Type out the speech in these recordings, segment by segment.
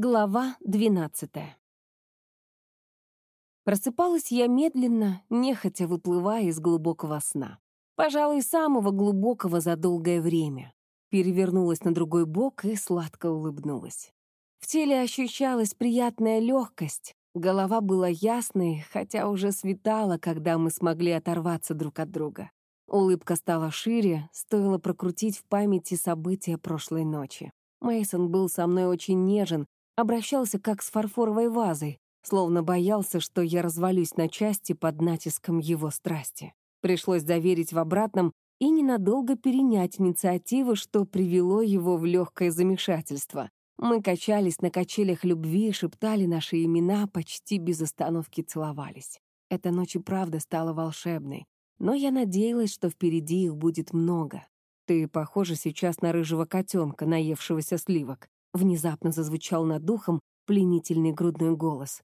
Глава двенадцатая. Просыпалась я медленно, нехотя выплывая из глубокого сна. Пожалуй, самого глубокого за долгое время. Перевернулась на другой бок и сладко улыбнулась. В теле ощущалась приятная легкость, голова была ясной, хотя уже светало, когда мы смогли оторваться друг от друга. Улыбка стала шире, стоило прокрутить в памяти события прошлой ночи. Мейсон был со мной очень нежен, обращался как с фарфоровой вазой, словно боялся, что я развалюсь на части под натиском его страсти. Пришлось доверить в обратном и ненадолго перенять инициативу, что привело его в легкое замешательство. Мы качались на качелях любви, шептали наши имена, почти без остановки целовались. Эта ночь и правда стала волшебной но я надеялась, что впереди их будет много. «Ты похожа сейчас на рыжего котенка, наевшегося сливок», внезапно зазвучал над духом пленительный грудной голос.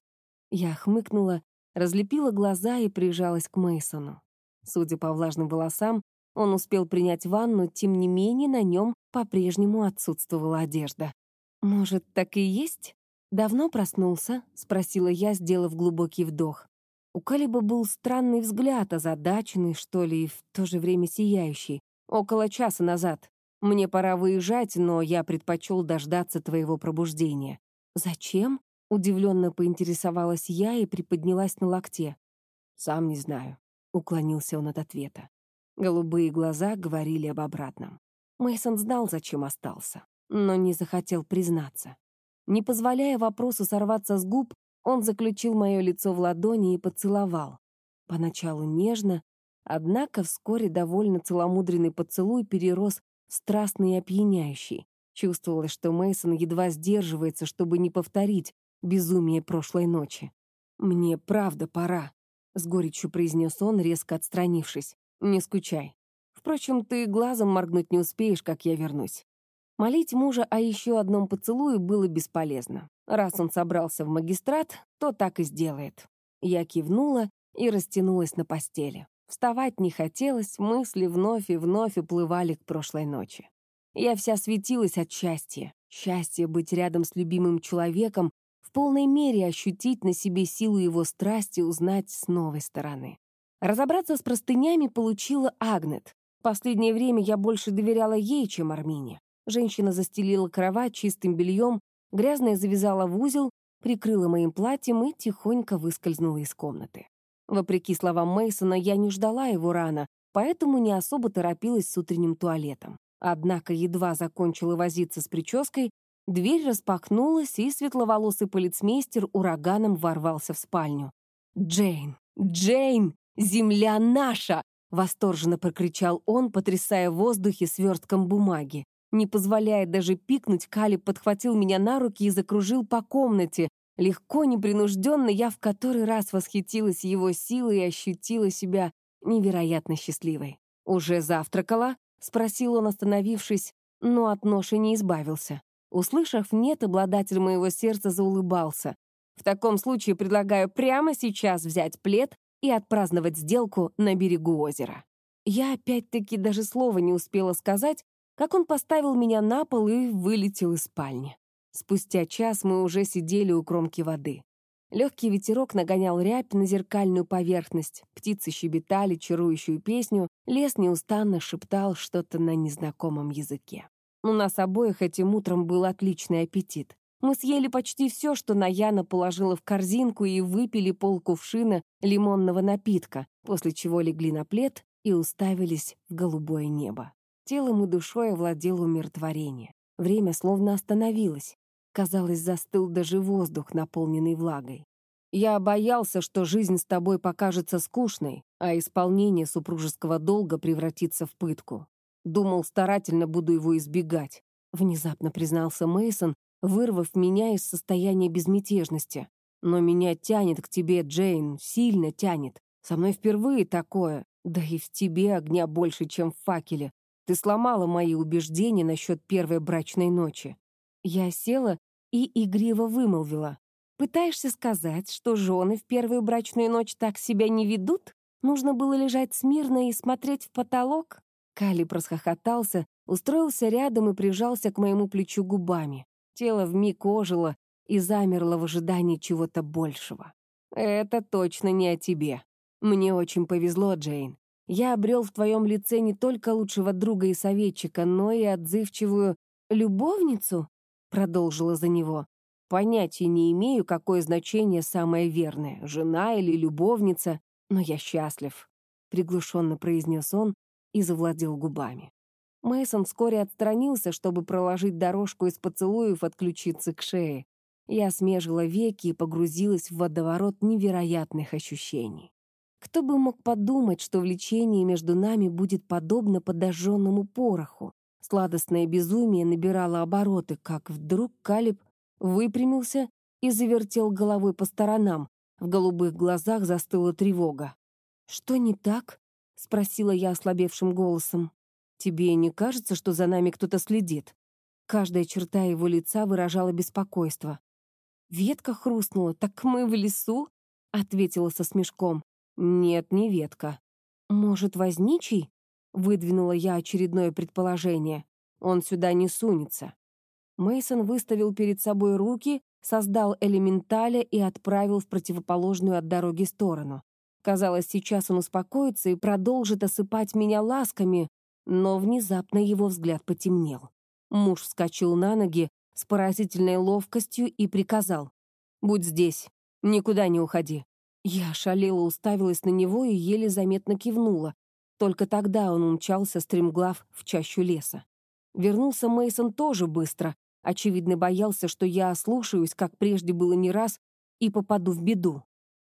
Я хмыкнула, разлепила глаза и прижалась к Мейсону. Судя по влажным волосам, он успел принять ванну, тем не менее на нем по-прежнему отсутствовала одежда. «Может, так и есть?» «Давно проснулся?» — спросила я, сделав глубокий вдох. У Калиба был странный взгляд, озадаченный, что ли, и в то же время сияющий. Около часа назад. Мне пора выезжать, но я предпочел дождаться твоего пробуждения. Зачем? Удивленно поинтересовалась я и приподнялась на локте. Сам не знаю. Уклонился он от ответа. Голубые глаза говорили об обратном. Мейсон знал, зачем остался, но не захотел признаться. Не позволяя вопросу сорваться с губ, он заключил мое лицо в ладони и поцеловал. Поначалу нежно, однако вскоре довольно целомудренный поцелуй перерос страстный и опьяняющий. Чувствовалось, что Мейсон едва сдерживается, чтобы не повторить безумие прошлой ночи. «Мне правда пора», — с горечью произнес он, резко отстранившись. «Не скучай. Впрочем, ты глазом моргнуть не успеешь, как я вернусь». Молить мужа о еще одном поцелуе было бесполезно. Раз он собрался в магистрат, то так и сделает. Я кивнула и растянулась на постели. Вставать не хотелось, мысли вновь и вновь уплывали к прошлой ночи. Я вся светилась от счастья. Счастье быть рядом с любимым человеком, в полной мере ощутить на себе силу его страсти, узнать с новой стороны. Разобраться с простынями получила Агнет. Последнее время я больше доверяла ей, чем Армине. Женщина застелила кровать чистым бельем, Грязная завязала в узел, прикрыла моим платьем и тихонько выскользнула из комнаты. Вопреки словам Мейсона, я не ждала его рано, поэтому не особо торопилась с утренним туалетом. Однако едва закончила возиться с прической, дверь распахнулась, и светловолосый полицмейстер ураганом ворвался в спальню. «Джейн! Джейн! Земля наша!» — восторженно прокричал он, потрясая в воздухе свертком бумаги. Не позволяя даже пикнуть, Кали подхватил меня на руки и закружил по комнате. Легко, непринужденно я в который раз восхитилась его силой и ощутила себя невероятно счастливой. «Уже завтракала?» — спросил он, остановившись, но от ноши не избавился. Услышав «нет», обладатель моего сердца заулыбался. «В таком случае предлагаю прямо сейчас взять плед и отпраздновать сделку на берегу озера». Я опять-таки даже слова не успела сказать, как он поставил меня на пол и вылетел из спальни. Спустя час мы уже сидели у кромки воды. Легкий ветерок нагонял рябь на зеркальную поверхность, птицы щебетали чарующую песню, лес неустанно шептал что-то на незнакомом языке. У нас обоих этим утром был отличный аппетит. Мы съели почти все, что Наяна положила в корзинку и выпили полкувшина лимонного напитка, после чего легли на плед и уставились в голубое небо. Телом и душой овладело умиротворение. Время словно остановилось. Казалось, застыл даже воздух, наполненный влагой. Я боялся, что жизнь с тобой покажется скучной, а исполнение супружеского долга превратится в пытку. Думал, старательно буду его избегать. Внезапно признался Мейсон, вырвав меня из состояния безмятежности. Но меня тянет к тебе, Джейн, сильно тянет. Со мной впервые такое. Да и в тебе огня больше, чем в факеле. Ты сломала мои убеждения насчет первой брачной ночи. Я села и игриво вымолвила. Пытаешься сказать, что жены в первую брачную ночь так себя не ведут? Нужно было лежать смирно и смотреть в потолок? Калиб расхохотался, устроился рядом и прижался к моему плечу губами. Тело вмиг ожило, и замерло в ожидании чего-то большего. «Это точно не о тебе. Мне очень повезло, Джейн. Я обрел в твоем лице не только лучшего друга и советчика, но и отзывчивую любовницу», — продолжила за него. «Понятия не имею, какое значение самое верное, жена или любовница, но я счастлив», — приглушенно произнес он и завладел губами. Мейсон вскоре отстранился, чтобы проложить дорожку из поцелуев от ключицы к шее. Я смежила веки и погрузилась в водоворот невероятных ощущений. Кто бы мог подумать, что влечение между нами будет подобно подожженному пороху. Сладостное безумие набирало обороты, как вдруг Калиб выпрямился и завертел головой по сторонам. В голубых глазах застыла тревога. «Что не так?» — спросила я ослабевшим голосом. «Тебе не кажется, что за нами кто-то следит?» Каждая черта его лица выражала беспокойство. «Ветка хрустнула, так мы в лесу?» — ответила со смешком. «Нет, не ветка». «Может, возничий?» — выдвинула я очередное предположение. «Он сюда не сунется». Мейсон выставил перед собой руки, создал элементаля и отправил в противоположную от дороги сторону. Казалось, сейчас он успокоится и продолжит осыпать меня ласками, но внезапно его взгляд потемнел. Муж вскочил на ноги с поразительной ловкостью и приказал. «Будь здесь, никуда не уходи». Я шалела, уставилась на него и еле заметно кивнула. Только тогда он умчался, стремглав в чащу леса. Вернулся Мейсон тоже быстро. Очевидно, боялся, что я ослушаюсь, как прежде было не раз, и попаду в беду.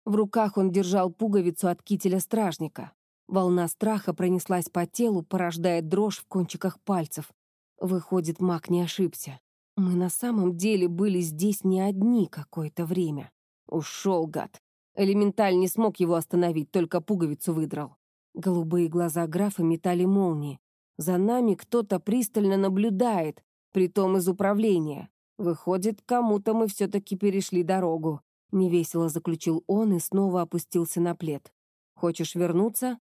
В руках он держал пуговицу от кителя стражника. Волна страха пронеслась по телу, порождая дрожь в кончиках пальцев. Выходит, маг не ошибся. Мы на самом деле были здесь не одни какое-то время. Ушел, гад. Элементаль не смог его остановить, только пуговицу выдрал. Голубые глаза графа метали молнии. За нами кто-то пристально наблюдает, притом из управления. Выходит, кому-то мы все-таки перешли дорогу. Невесело заключил он и снова опустился на плед. «Хочешь вернуться?»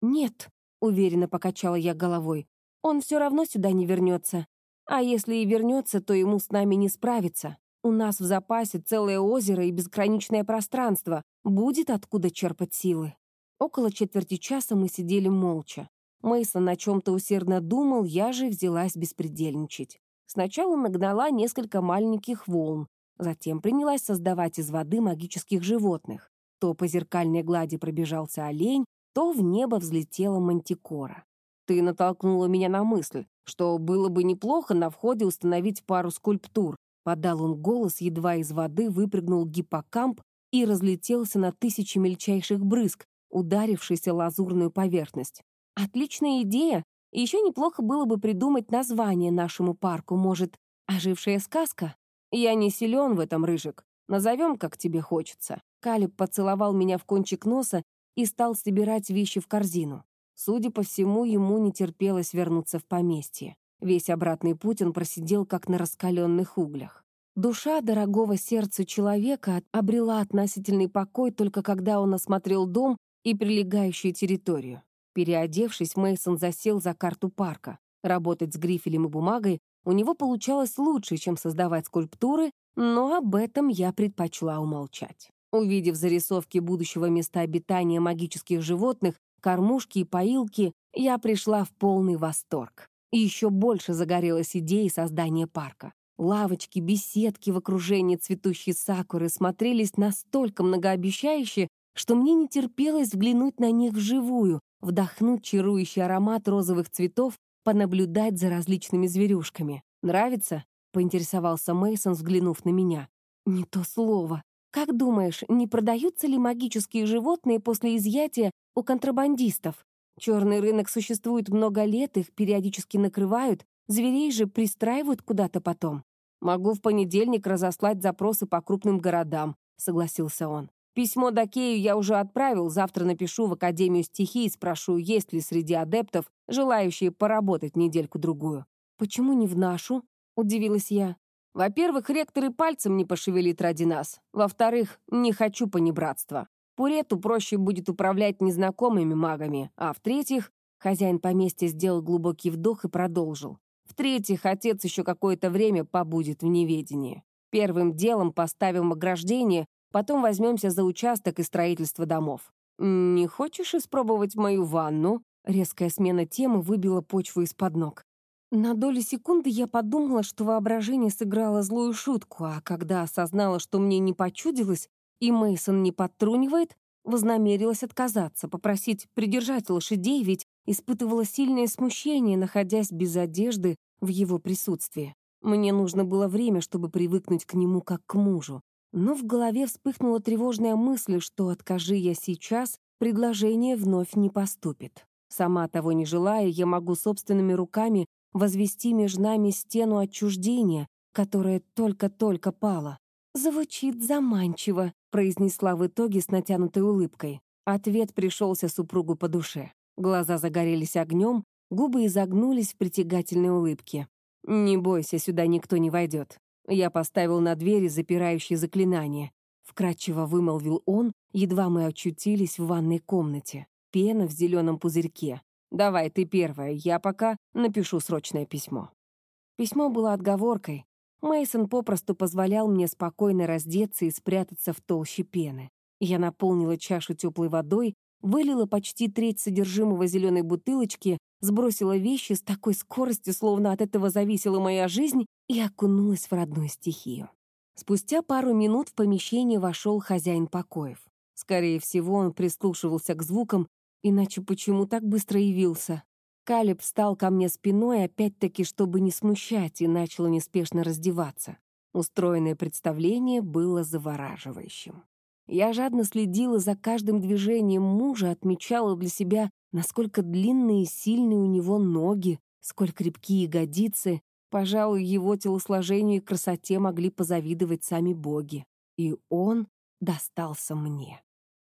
«Нет», — уверенно покачала я головой. «Он все равно сюда не вернется. А если и вернется, то ему с нами не справиться. У нас в запасе целое озеро и безграничное пространство. Будет откуда черпать силы». Около четверти часа мы сидели молча. Мейсон о чем-то усердно думал, я же взялась беспредельничать. Сначала нагнала несколько маленьких волн, затем принялась создавать из воды магических животных. То по зеркальной глади пробежался олень, то в небо взлетела мантикора. Ты натолкнула меня на мысль, что было бы неплохо на входе установить пару скульптур. Подал он голос, едва из воды выпрыгнул гиппокамп и разлетелся на тысячи мельчайших брызг, ударившийся лазурную поверхность. Отличная идея. Еще неплохо было бы придумать название нашему парку, может, ожившая сказка? Я не силен в этом, Рыжик. Назовем, как тебе хочется. Калиб поцеловал меня в кончик носа и стал собирать вещи в корзину. Судя по всему, ему не терпелось вернуться в поместье. Весь обратный путь он просидел, как на раскаленных углях. Душа дорогого сердцу человека обрела относительный покой только когда он осмотрел дом и прилегающую территорию. Переодевшись, Мейсон засел за карту парка. Работать с грифелем и бумагой у него получалось лучше, чем создавать скульптуры, но об этом я предпочла умолчать. Увидев зарисовки будущего места обитания магических животных, кормушки и поилки, я пришла в полный восторг. И еще больше загорелась идеей создания парка. Лавочки, беседки в окружении цветущей сакуры смотрелись настолько многообещающе, что мне не терпелось взглянуть на них вживую, вдохнуть чарующий аромат розовых цветов, понаблюдать за различными зверюшками. «Нравится?» — поинтересовался Мейсон, взглянув на меня. «Не то слово. Как думаешь, не продаются ли магические животные после изъятия у контрабандистов? Черный рынок существует много лет, их периодически накрывают, зверей же пристраивают куда-то потом. Могу в понедельник разослать запросы по крупным городам, согласился он. Письмо Дакею я уже отправил, завтра напишу в Академию стихий и спрошу, есть ли среди адептов желающие поработать недельку-другую. «Почему не в нашу?» — удивилась я. Во-первых, ректор и пальцем не пошевелит ради нас. Во-вторых, не хочу понебратства. Пурету проще будет управлять незнакомыми магами. А в-третьих, хозяин поместья сделал глубокий вдох и продолжил. В-третьих, отец еще какое-то время побудет в неведении. Первым делом поставим ограждение, потом возьмемся за участок и строительство домов. «Не хочешь испробовать мою ванну?» Резкая смена темы выбила почву из-под ног. На долю секунды я подумала, что воображение сыграло злую шутку, а когда осознала, что мне не почудилось, и Мейсон не подтрунивает, вознамерилась отказаться, попросить придержать лошадей, ведь испытывала сильное смущение, находясь без одежды в его присутствии. Мне нужно было время, чтобы привыкнуть к нему как к мужу. Но в голове вспыхнула тревожная мысль, что откажи я сейчас, предложение вновь не поступит. Сама того не желая, я могу собственными руками возвести между нами стену отчуждения, которая только-только пала. «Звучит заманчиво», — произнесла в итоге с натянутой улыбкой. Ответ пришелся супругу по душе. Глаза загорелись огнем, губы изогнулись в притягательной улыбке. «Не бойся, сюда никто не войдет. Я поставил на двери запирающие заклинания. Вкратчиво вымолвил он, едва мы очутились в ванной комнате. Пена в зеленом пузырьке. Давай, ты первая, я пока напишу срочное письмо. Письмо было отговоркой. Мейсон попросту позволял мне спокойно раздеться и спрятаться в толще пены. Я наполнила чашу теплой водой, вылила почти треть содержимого зеленой бутылочки, сбросила вещи с такой скоростью, словно от этого зависела моя жизнь, и окунулась в родную стихию. Спустя пару минут в помещение вошел хозяин покоев. Скорее всего, он прислушивался к звукам Иначе почему так быстро явился? Калиб встал ко мне спиной, опять-таки, чтобы не смущать, и начал неспешно раздеваться. Устроенное представление было завораживающим. Я жадно следила за каждым движением мужа, отмечала для себя, насколько длинные и сильные у него ноги, сколь крепкие ягодицы. Пожалуй, его телосложению и красоте могли позавидовать сами боги. И он достался мне.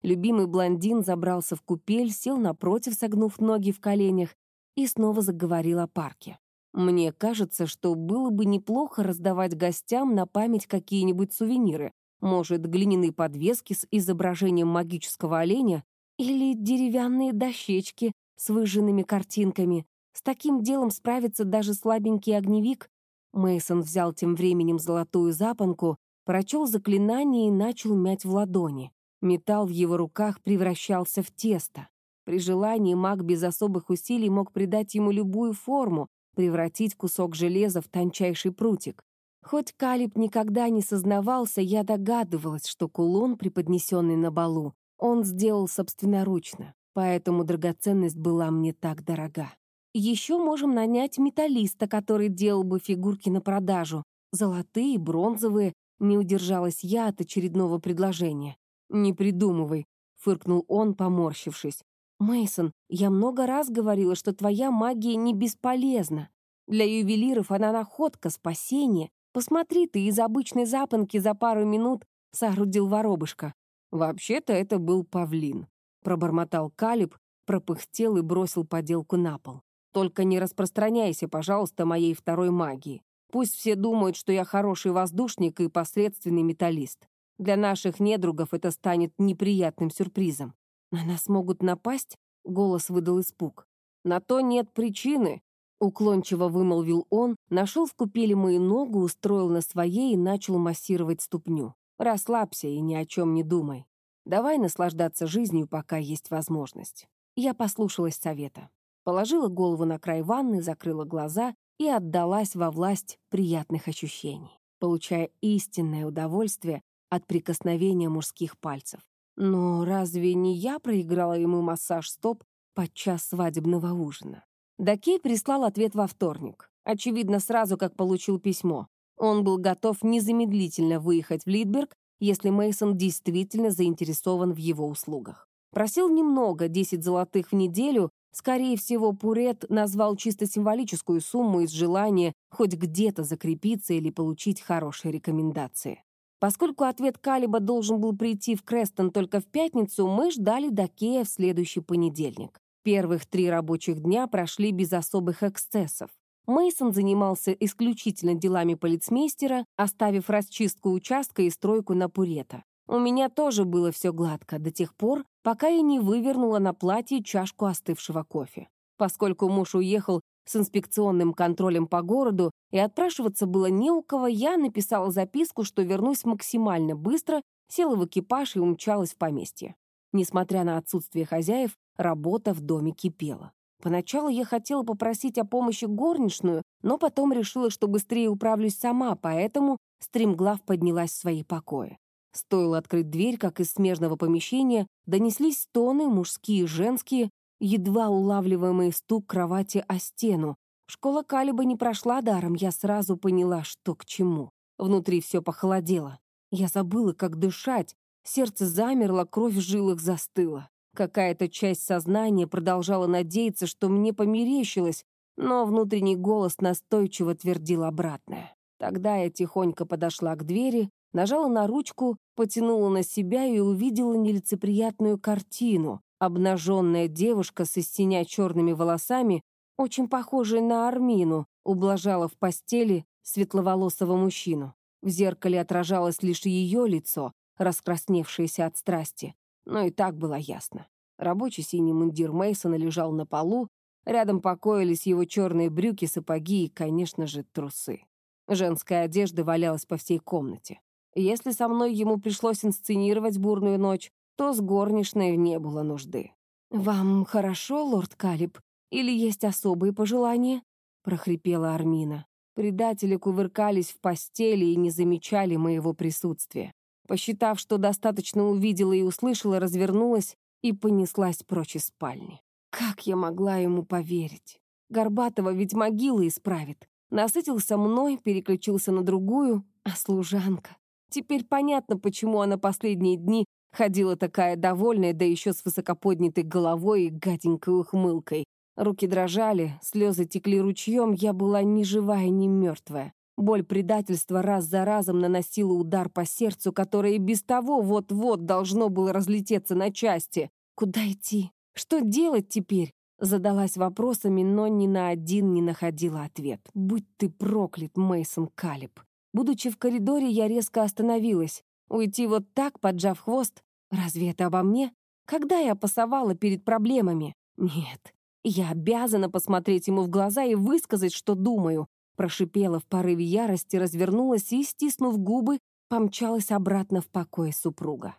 Любимый блондин забрался в купель, сел напротив, согнув ноги в коленях, и снова заговорил о парке. Мне кажется, что было бы неплохо раздавать гостям на память какие-нибудь сувениры, может, глиняные подвески с изображением магического оленя или деревянные дощечки с выжженными картинками. С таким делом справится даже слабенький огневик. Мейсон взял тем временем золотую запонку, прочел заклинание и начал мять в ладони. Металл в его руках превращался в тесто. При желании маг без особых усилий мог придать ему любую форму, превратить кусок железа в тончайший прутик. Хоть Калиб никогда не сознавался, я догадывалась, что кулон, преподнесенный на балу, он сделал собственноручно, поэтому драгоценность была мне так дорога. Еще можем нанять металлиста, который делал бы фигурки на продажу. Золотые, бронзовые. Не удержалась я от очередного предложения. «Не придумывай», — фыркнул он, поморщившись. Мейсон, я много раз говорила, что твоя магия не бесполезна. Для ювелиров она находка, спасение. Посмотри, ты из обычной запонки за пару минут соорудил воробушка. Вообще-то это был павлин. Пробормотал Калиб, пропыхтел и бросил поделку на пол. Только не распространяйся, пожалуйста, моей второй магии. Пусть все думают, что я хороший воздушник и посредственный металлист. Для наших недругов это станет неприятным сюрпризом. На нас могут напасть? Голос выдал испуг. На то нет причины. Уклончиво вымолвил он, нашел в купели мою ногу, устроил на своей и начал массировать ступню. Расслабься и ни о чем не думай. Давай наслаждаться жизнью, пока есть возможность. Я послушалась совета. Положила голову на край ванны, закрыла глаза и отдалась во власть приятных ощущений, получая истинное удовольствие от прикосновения мужских пальцев. Но разве не я проиграла ему массаж стоп под час свадебного ужина? Дакей прислал ответ во вторник. Очевидно, сразу как получил письмо. Он был готов незамедлительно выехать в Лидберг, если Мейсон действительно заинтересован в его услугах. Просил немного, 10 золотых в неделю, скорее всего, Пурет назвал чисто символическую сумму из желания хоть где-то закрепиться или получить хорошие рекомендации. Поскольку ответ Калиба должен был прийти в Крестон только в пятницу, мы ждали Дакея в следующий понедельник. Первых три рабочих дня прошли без особых эксцессов. Мейсон занимался исключительно делами полицмейстера, оставив расчистку участка и стройку на Пурета. У меня тоже было все гладко до тех пор, пока я не вывернула на платье чашку остывшего кофе. Поскольку муж уехал с инспекционным контролем по городу, и отпрашиваться было не у кого, я написала записку, что вернусь максимально быстро, села в экипаж и умчалась в поместье. Несмотря на отсутствие хозяев, работа в доме кипела. Поначалу я хотела попросить о помощи горничную, но потом решила, что быстрее управлюсь сама, поэтому стремглав поднялась в свои покои. Стоило открыть дверь, как из смежного помещения донеслись стоны, мужские и женские, едва улавливаемый стук кровати о стену. Школа Калиба не прошла даром, я сразу поняла, что к чему. Внутри все похолодело. Я забыла, как дышать, сердце замерло, кровь в жилах застыла. Какая-то часть сознания продолжала надеяться, что мне померещилось, но внутренний голос настойчиво твердил обратное. Тогда я тихонько подошла к двери, нажала на ручку, потянула на себя и увидела нелицеприятную картину. Обнаженная девушка с истиня черными волосами, очень похожая на Армину, ублажала в постели светловолосого мужчину. В зеркале отражалось лишь ее лицо, раскрасневшееся от страсти. Но и так было ясно. Рабочий синий мундир Мейсона лежал на полу, рядом покоились его черные брюки, сапоги и, конечно же, трусы. Женская одежда валялась по всей комнате. Если со мной ему пришлось инсценировать бурную ночь, то с горничной не было нужды. «Вам хорошо, лорд Калиб? Или есть особые пожелания?» — прохрипела Армина. Предатели кувыркались в постели и не замечали моего присутствия. Посчитав, что достаточно увидела и услышала, развернулась и понеслась прочь из спальни. Как я могла ему поверить? Горбатова ведь могилы исправит. Насытился мной, переключился на другую, а служанка. Теперь понятно, почему она последние дни Ходила такая довольная, да еще с высокоподнятой головой и гаденькой ухмылкой. Руки дрожали, слезы текли ручьем, я была ни живая, ни мертвая. Боль предательства раз за разом наносила удар по сердцу, которое и без того вот-вот должно было разлететься на части. Куда идти? Что делать теперь? Задалась вопросами, но ни на один не находила ответ. Будь ты проклят, Мейсон Калиб. Будучи в коридоре, я резко остановилась. Уйти вот так, поджав хвост? Разве это обо мне? Когда я пасовала перед проблемами? Нет. Я обязана посмотреть ему в глаза и высказать, что думаю. Прошипела в порыве ярости, развернулась и, стиснув губы, помчалась обратно в покое супруга.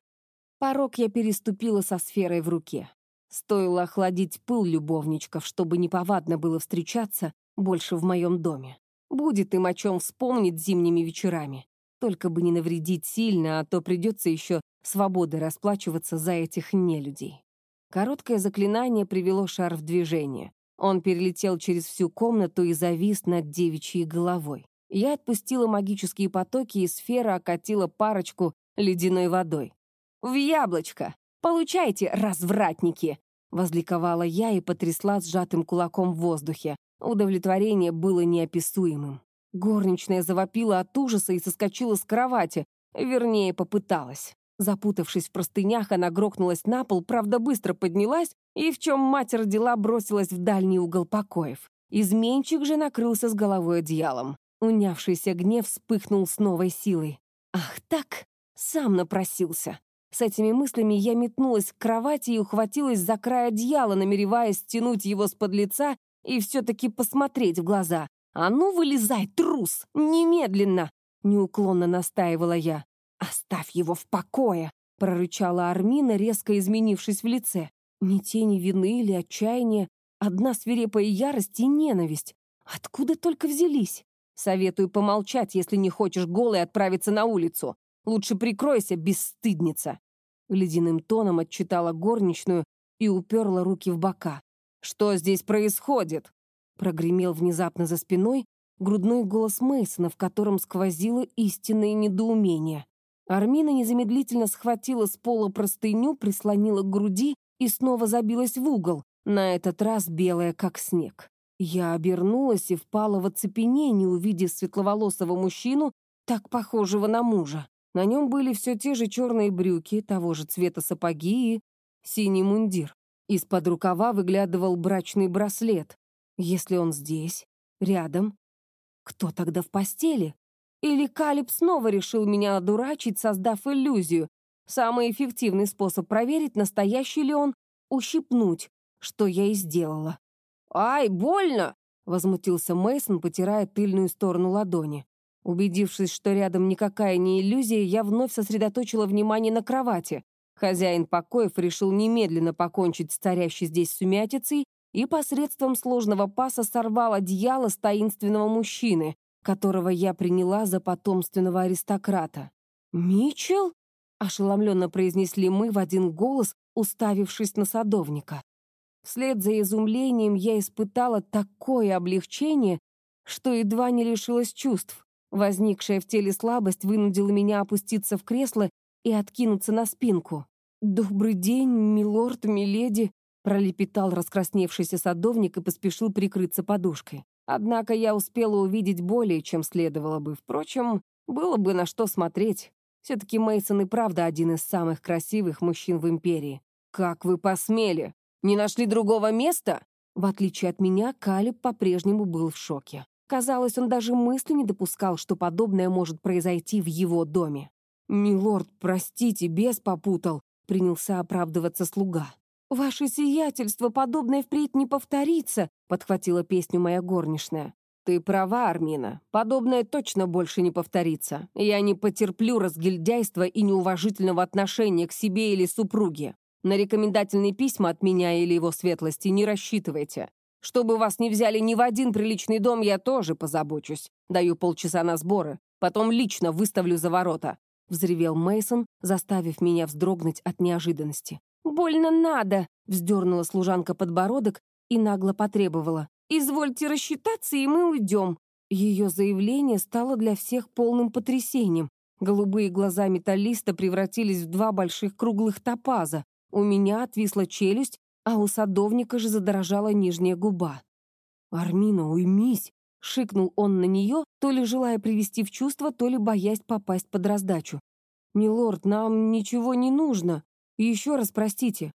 Порог я переступила со сферой в руке. Стоило охладить пыл любовничков, чтобы неповадно было встречаться больше в моем доме. Будет им о чем вспомнить зимними вечерами. Только бы не навредить сильно, а то придется еще свободой расплачиваться за этих нелюдей. Короткое заклинание привело шар в движение. Он перелетел через всю комнату и завис над девичьей головой. Я отпустила магические потоки, и сфера окатила парочку ледяной водой. «В яблочко! Получайте, развратники!» Возликовала я и потрясла сжатым кулаком в воздухе. Удовлетворение было неописуемым. Горничная завопила от ужаса и соскочила с кровати. Вернее, попыталась. Запутавшись в простынях, она грохнулась на пол, правда, быстро поднялась и, в чем мать родила, бросилась в дальний угол покоев. Изменчик же накрылся с головой одеялом. Унявшийся гнев вспыхнул с новой силой. «Ах так! Сам напросился!» С этими мыслями я метнулась к кровати и ухватилась за край одеяла, намереваясь стянуть его с под лица и все-таки посмотреть в глаза. «А ну, вылезай, трус! Немедленно!» — неуклонно настаивала я. «Оставь его в покое!» — прорычала Армина, резко изменившись в лице. Ни тени вины или отчаяния, одна свирепая ярость и ненависть. Откуда только взялись? Советую помолчать, если не хочешь голой отправиться на улицу. Лучше прикройся, бесстыдница!» Ледяным тоном отчитала горничную и уперла руки в бока. «Что здесь происходит?» Прогремел внезапно за спиной грудной голос Мейсона, в котором сквозило истинное недоумение. Армина незамедлительно схватила с пола простыню, прислонила к груди и снова забилась в угол, на этот раз белая, как снег. Я обернулась и впала в оцепенение, увидев светловолосого мужчину, так похожего на мужа. На нем были все те же черные брюки, того же цвета сапоги и синий мундир. Из-под рукава выглядывал брачный браслет. Если он здесь, рядом, кто тогда в постели? Или Калиб снова решил меня одурачить, создав иллюзию? Самый эффективный способ проверить, настоящий ли он, ущипнуть, что я и сделала. «Ай, больно!» — возмутился Мейсон, потирая тыльную сторону ладони. Убедившись, что рядом никакая не иллюзия, я вновь сосредоточила внимание на кровати. Хозяин покоев решил немедленно покончить с царящей здесь сумятицей и посредством сложного паса сорвал одеяло с таинственного мужчины, которого я приняла за потомственного аристократа. «Митчелл?» — ошеломленно произнесли мы в один голос, уставившись на садовника. Вслед за изумлением я испытала такое облегчение, что едва не лишилась чувств. Возникшая в теле слабость вынудила меня опуститься в кресло и откинуться на спинку. «Добрый день, милорд, миледи», — пролепетал раскрасневшийся садовник и поспешил прикрыться подушкой. Однако я успела увидеть более, чем следовало бы. Впрочем, было бы на что смотреть. Все-таки Мейсон и правда один из самых красивых мужчин в империи. «Как вы посмели? Не нашли другого места?» В отличие от меня, Калиб по-прежнему был в шоке. Казалось, он даже мысли не допускал, что подобное может произойти в его доме. «Милорд, простите, бес попутал», — принялся оправдываться слуга. «Ваше сиятельство, подобное впредь не повторится», — подхватила песню моя горничная. «Ты права, Армина. Подобное точно больше не повторится. Я не потерплю разгильдяйства и неуважительного отношения к себе или супруге. На рекомендательные письма от меня или его светлости не рассчитывайте. Чтобы вас не взяли ни в один приличный дом, я тоже позабочусь. Даю полчаса на сборы, потом лично выставлю за ворота», — взревел Мейсон, заставив меня вздрогнуть от неожиданности. «Больно надо!» — вздернула служанка подбородок и нагло потребовала. «Извольте рассчитаться, и мы уйдем». Ее заявление стало для всех полным потрясением. Голубые глаза металлиста превратились в два больших круглых топаза. У меня отвисла челюсть, а у садовника же задорожала нижняя губа. «Армина, уймись!» — шикнул он на нее, то ли желая привести в чувство, то ли боясь попасть под раздачу. «Милорд, нам ничего не нужно. Еще раз простите».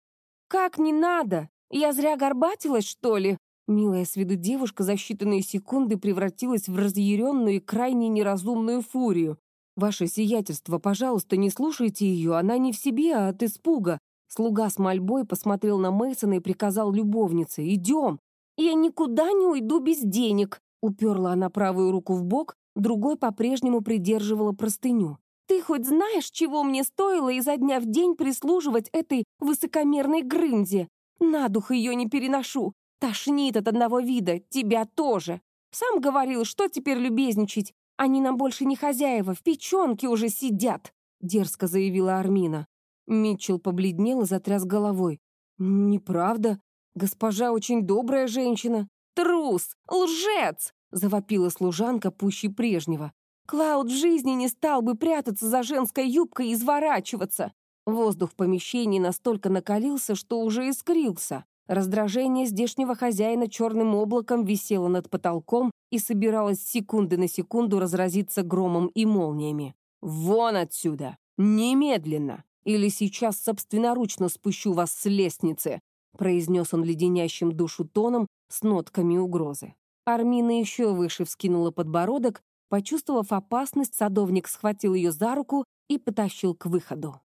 «Как не надо? Я зря горбатилась, что ли?» Милая с виду девушка за считанные секунды превратилась в разъяренную и крайне неразумную фурию. «Ваше сиятельство, пожалуйста, не слушайте ее, она не в себе, а от испуга. Слуга с мольбой посмотрел на Мейсона и приказал любовнице «Идем!» «Я никуда не уйду без денег!» Уперла она правую руку в бок, другой по-прежнему придерживала простыню. «Ты хоть знаешь, чего мне стоило изо дня в день прислуживать этой высокомерной грымзе? На дух ее не переношу. Тошнит от одного вида, тебя тоже. Сам говорил, что теперь любезничать. Они нам больше не хозяева, в печенке уже сидят», — дерзко заявила Армина. Митчелл побледнел и затряс головой. «Неправда. Госпожа очень добрая женщина». «Трус! Лжец!» — завопила служанка пуще прежнего. «Клауд в жизни не стал бы прятаться за женской юбкой и изворачиваться!» Воздух в помещении настолько накалился, что уже искрился. Раздражение здешнего хозяина черным облаком висело над потолком и собиралось секунды на секунду разразиться громом и молниями. «Вон отсюда! Немедленно!» Или сейчас собственноручно спущу вас с лестницы», произнес он леденящим душу тоном с нотками угрозы. Армина еще выше вскинула подбородок, почувствовав опасность, садовник схватил ее за руку и потащил к выходу.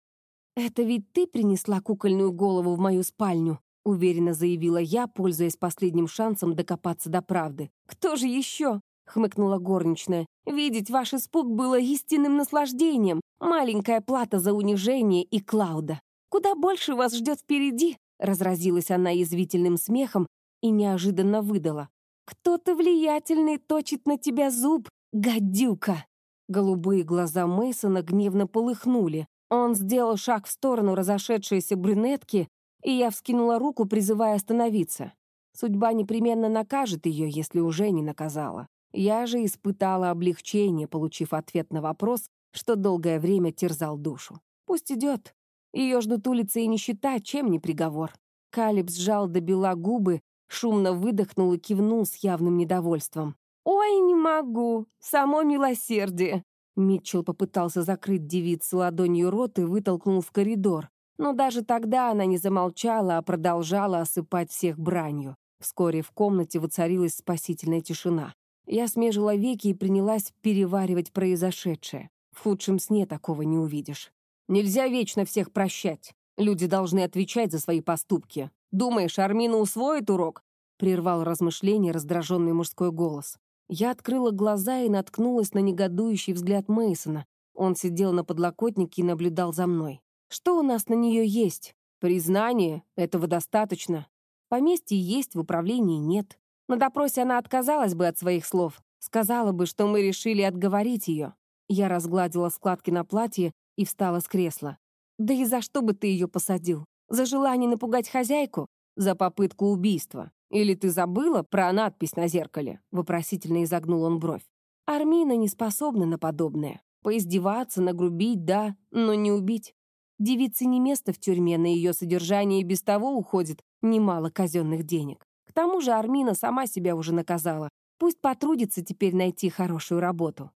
«Это ведь ты принесла кукольную голову в мою спальню», уверенно заявила я, пользуясь последним шансом докопаться до правды. «Кто же еще?» — хмыкнула горничная. «Видеть ваш испуг было истинным наслаждением. Маленькая плата за унижение и Клауда. Куда больше вас ждет впереди?» Разразилась она язвительным смехом и неожиданно выдала. «Кто-то влиятельный точит на тебя зуб, гадюка!» Голубые глаза Мейсона гневно полыхнули. Он сделал шаг в сторону разошедшейся брюнетки, и я вскинула руку, призывая остановиться. Судьба непременно накажет ее, если уже не наказала. Я же испытала облегчение, получив ответ на вопрос, что долгое время терзал душу. Пусть идет. Ее ждут улицы и нищета, чем не приговор. Калиб сжал до бела губы, шумно выдохнул и кивнул с явным недовольством. «Ой, не могу! Само милосердие!» Митчелл попытался закрыть девице ладонью рот и вытолкнул в коридор. Но даже тогда она не замолчала, а продолжала осыпать всех бранью. Вскоре в комнате воцарилась спасительная тишина. Я смежила веки и принялась переваривать произошедшее. В худшем сне такого не увидишь. Нельзя вечно всех прощать. Люди должны отвечать за свои поступки. Думаешь, Армина усвоит урок? — прервал размышление раздраженный мужской голос. Я открыла глаза и наткнулась на негодующий взгляд Мейсона. Он сидел на подлокотнике и наблюдал за мной. «Что у нас на нее есть? Признание? Этого достаточно. Поместье есть, в управлении нет. На допросе она отказалась бы от своих слов. Сказала бы, что мы решили отговорить ее. Я разгладила складки на платье и встала с кресла. «Да и за что бы ты ее посадил? За желание напугать хозяйку? За попытку убийства? Или ты забыла про надпись на зеркале?» Вопросительно изогнул он бровь. «Армина не способна на подобное. Поиздеваться, нагрубить, да, но не убить. Девице не место в тюрьме, на ее содержание и без того уходит немало казенных денег. К тому же Армина сама себя уже наказала. Пусть потрудится теперь найти хорошую работу.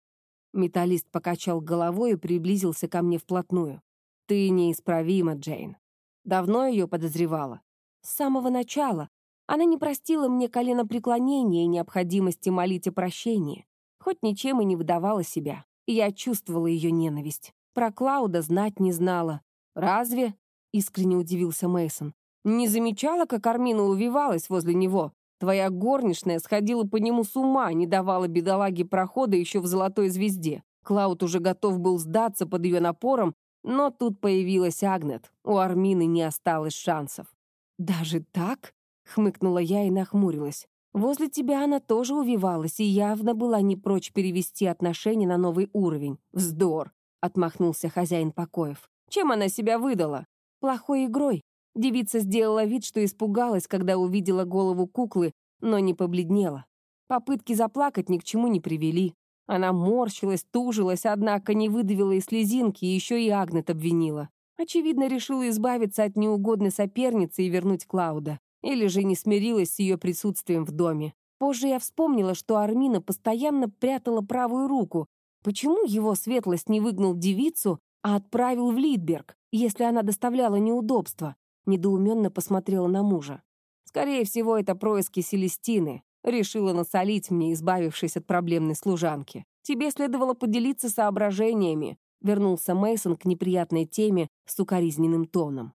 Металлист покачал головой и приблизился ко мне вплотную. «Ты неисправима, Джейн. Давно ее подозревала?» «С самого начала. Она не простила мне коленопреклонения и необходимости молить о прощении. Хоть ничем и не выдавала себя. Я чувствовала ее ненависть. Про Клауда знать не знала. «Разве?» — искренне удивился Мейсон. «Не замечала, как Армина увивалась возле него? Твоя горничная сходила по нему с ума, не давала бедолаге прохода еще в «Золотой звезде». Клауд уже готов был сдаться под ее напором, но тут появилась Агнет. У Армины не осталось шансов. «Даже так?» — хмыкнула я и нахмурилась. «Возле тебя она тоже увивалась и явно была не прочь перевести отношения на новый уровень. Вздор!» — отмахнулся хозяин покоев. «Чем она себя выдала?» «Плохой игрой. Девица сделала вид, что испугалась, когда увидела голову куклы, но не побледнела. Попытки заплакать ни к чему не привели. Она морщилась, тужилась, однако не выдавила и слезинки, и еще и Агнет обвинила. Очевидно, решила избавиться от неугодной соперницы и вернуть Клауда. Или же не смирилась с ее присутствием в доме. Позже я вспомнила, что Армина постоянно прятала правую руку. Почему его светлость не выгнал девицу, а отправил в Лидберг, если она доставляла неудобства? недоуменно посмотрела на мужа. «Скорее всего, это происки Селестины. Решила насолить мне, избавившись от проблемной служанки. Тебе следовало поделиться соображениями», вернулся Мейсон к неприятной теме с укоризненным тоном.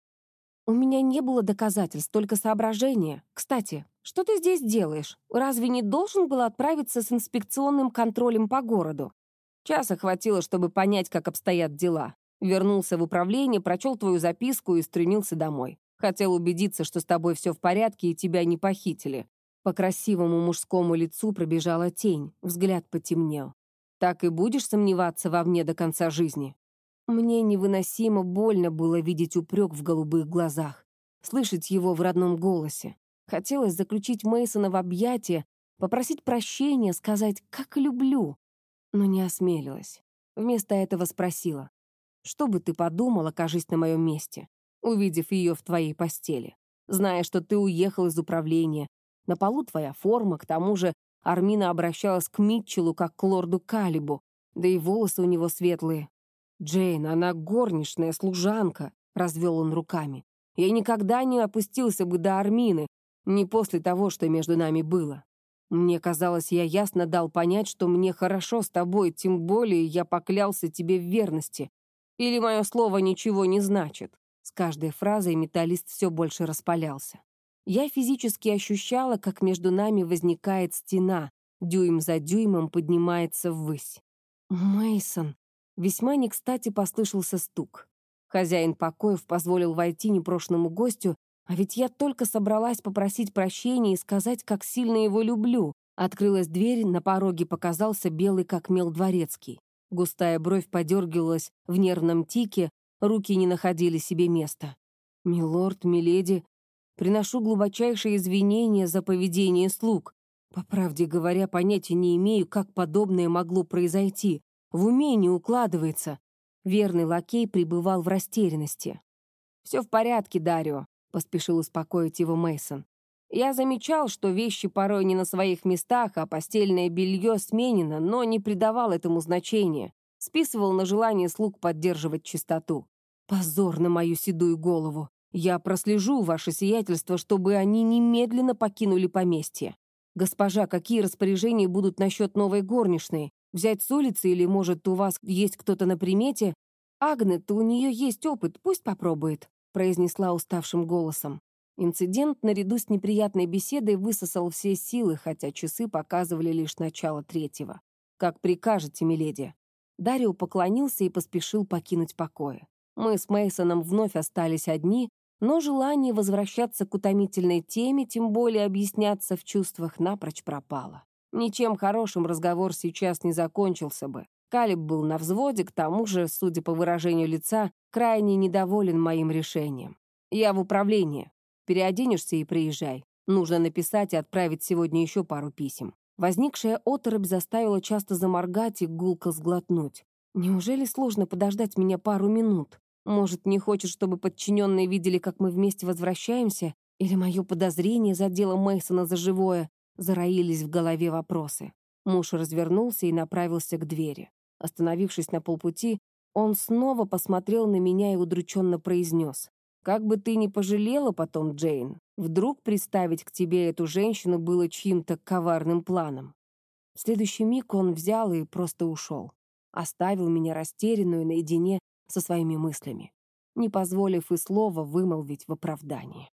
«У меня не было доказательств, только соображения. Кстати, что ты здесь делаешь? Разве не должен был отправиться с инспекционным контролем по городу?» Часа хватило, чтобы понять, как обстоят дела. Вернулся в управление, прочел твою записку и стремился домой. Хотел убедиться, что с тобой все в порядке и тебя не похитили. По красивому мужскому лицу пробежала тень, взгляд потемнел. Так и будешь сомневаться во мне до конца жизни? Мне невыносимо больно было видеть упрек в голубых глазах, слышать его в родном голосе. Хотелось заключить Мейсона в объятия, попросить прощения, сказать «как люблю», но не осмелилась. Вместо этого спросила что бы ты подумал, окажись на моем месте, увидев ее в твоей постели, зная, что ты уехал из управления. На полу твоя форма, к тому же Армина обращалась к Митчеллу как к лорду Калибу, да и волосы у него светлые. «Джейн, она горничная, служанка», — развел он руками. «Я никогда не опустился бы до Армины, не после того, что между нами было. Мне казалось, я ясно дал понять, что мне хорошо с тобой, тем более я поклялся тебе в верности. Или мое слово ничего не значит?» С каждой фразой металлист все больше распалялся. Я физически ощущала, как между нами возникает стена, дюйм за дюймом поднимается ввысь. Мейсон. Весьма не кстати послышался стук. Хозяин покоев позволил войти непрошенному гостю, а ведь я только собралась попросить прощения и сказать, как сильно его люблю. Открылась дверь, на пороге показался белый как мел дворецкий. Густая бровь подергивалась в нервном тике, руки не находили себе места. «Милорд, миледи, приношу глубочайшие извинения за поведение слуг. По правде говоря, понятия не имею, как подобное могло произойти. В уме не укладывается». Верный лакей пребывал в растерянности. «Все в порядке, Дарио», — поспешил успокоить его Мейсон. Я замечал, что вещи порой не на своих местах, а постельное белье сменено, но не придавал этому значения. Списывал на желание слуг поддерживать чистоту. Позор на мою седую голову. Я прослежу ваше сиятельство, чтобы они немедленно покинули поместье. Госпожа, какие распоряжения будут насчет новой горничной? Взять с улицы или, может, у вас есть кто-то на примете? Агнет, у нее есть опыт, пусть попробует», — произнесла уставшим голосом. Инцидент наряду с неприятной беседой высосал все силы, хотя часы показывали лишь начало третьего. «Как прикажете, миледи». Дарио поклонился и поспешил покинуть покои. Мы с Мейсоном вновь остались одни, но желание возвращаться к утомительной теме, тем более объясняться в чувствах, напрочь пропало. Ничем хорошим разговор сейчас не закончился бы. Калиб был на взводе, к тому же, судя по выражению лица, крайне недоволен моим решением. «Я в управлении. Переоденешься и приезжай. Нужно написать и отправить сегодня еще пару писем». Возникшая оторопь заставила часто заморгать и гулко сглотнуть. Неужели сложно подождать меня пару минут? Может, не хочет, чтобы подчиненные видели, как мы вместе возвращаемся? Или мое подозрение задело Мейсона за живое? Зароились в голове вопросы. Муж развернулся и направился к двери. Остановившись на полпути, он снова посмотрел на меня и удрученно произнес. «Как бы ты ни пожалела потом, Джейн, вдруг представить к тебе эту женщину было чьим-то коварным планом». В следующий миг он взял и просто ушел. Оставил меня растерянную наедине со своими мыслями, не позволив и слова вымолвить в оправдании.